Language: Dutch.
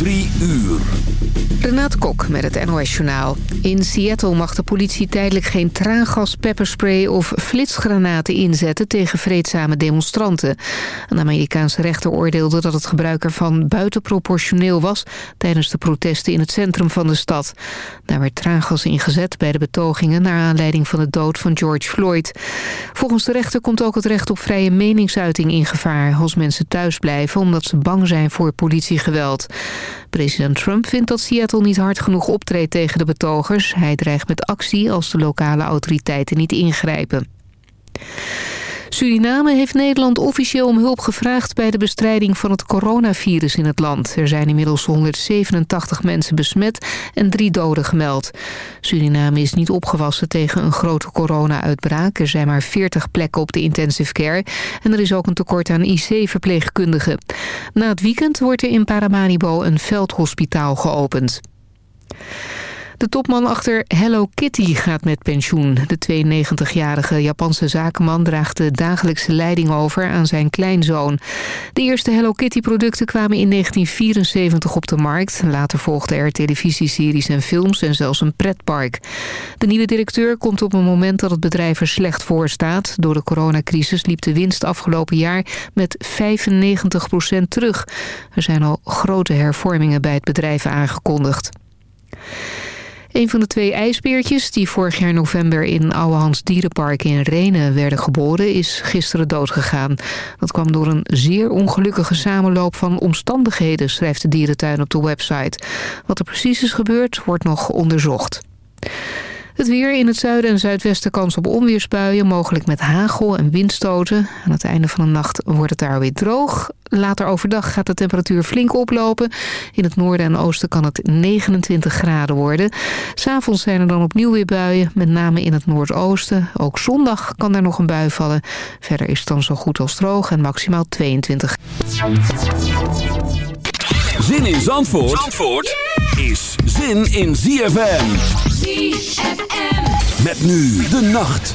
Drie uur. Renate Kok met het NOS Journaal. In Seattle mag de politie tijdelijk geen traangas, pepperspray of flitsgranaten inzetten tegen vreedzame demonstranten. Een Amerikaanse rechter oordeelde dat het gebruik ervan buitenproportioneel was tijdens de protesten in het centrum van de stad. Daar werd traangas ingezet bij de betogingen naar aanleiding van de dood van George Floyd. Volgens de rechter komt ook het recht op vrije meningsuiting in gevaar als mensen thuis blijven omdat ze bang zijn voor politiegeweld. President Trump vindt dat Seattle niet hard genoeg optreedt tegen de betogers. Hij dreigt met actie als de lokale autoriteiten niet ingrijpen. Suriname heeft Nederland officieel om hulp gevraagd bij de bestrijding van het coronavirus in het land. Er zijn inmiddels 187 mensen besmet en drie doden gemeld. Suriname is niet opgewassen tegen een grote corona-uitbraak. Er zijn maar 40 plekken op de intensive care en er is ook een tekort aan IC-verpleegkundigen. Na het weekend wordt er in Paramaribo een veldhospitaal geopend. De topman achter Hello Kitty gaat met pensioen. De 92-jarige Japanse zakenman draagt de dagelijkse leiding over aan zijn kleinzoon. De eerste Hello Kitty-producten kwamen in 1974 op de markt. Later volgden er televisieseries en films en zelfs een pretpark. De nieuwe directeur komt op een moment dat het bedrijf er slecht voor staat. Door de coronacrisis liep de winst afgelopen jaar met 95% terug. Er zijn al grote hervormingen bij het bedrijf aangekondigd. Een van de twee ijsbeertjes die vorig jaar november in Ouwehans Dierenpark in Renen werden geboren is gisteren doodgegaan. Dat kwam door een zeer ongelukkige samenloop van omstandigheden, schrijft de dierentuin op de website. Wat er precies is gebeurd wordt nog onderzocht. Het weer in het zuiden en zuidwesten kans op onweersbuien, mogelijk met hagel en windstoten. Aan het einde van de nacht wordt het daar weer droog. Later overdag gaat de temperatuur flink oplopen. In het noorden en oosten kan het 29 graden worden. S'avonds zijn er dan opnieuw weer buien, met name in het noordoosten. Ook zondag kan er nog een bui vallen. Verder is het dan zo goed als droog en maximaal 22 Zin in Zandvoort, Zandvoort is zin in ZFM. ZFM. Met nu de nacht.